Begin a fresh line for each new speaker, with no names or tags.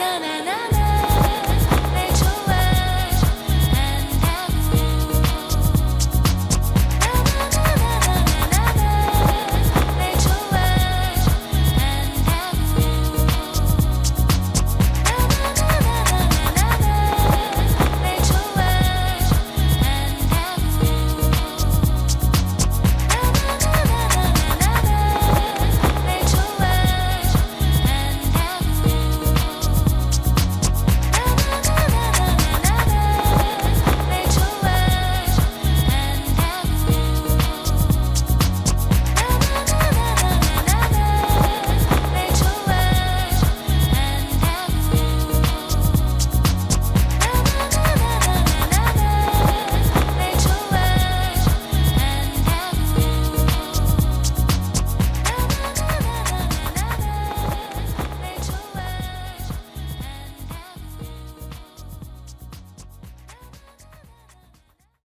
na na na na.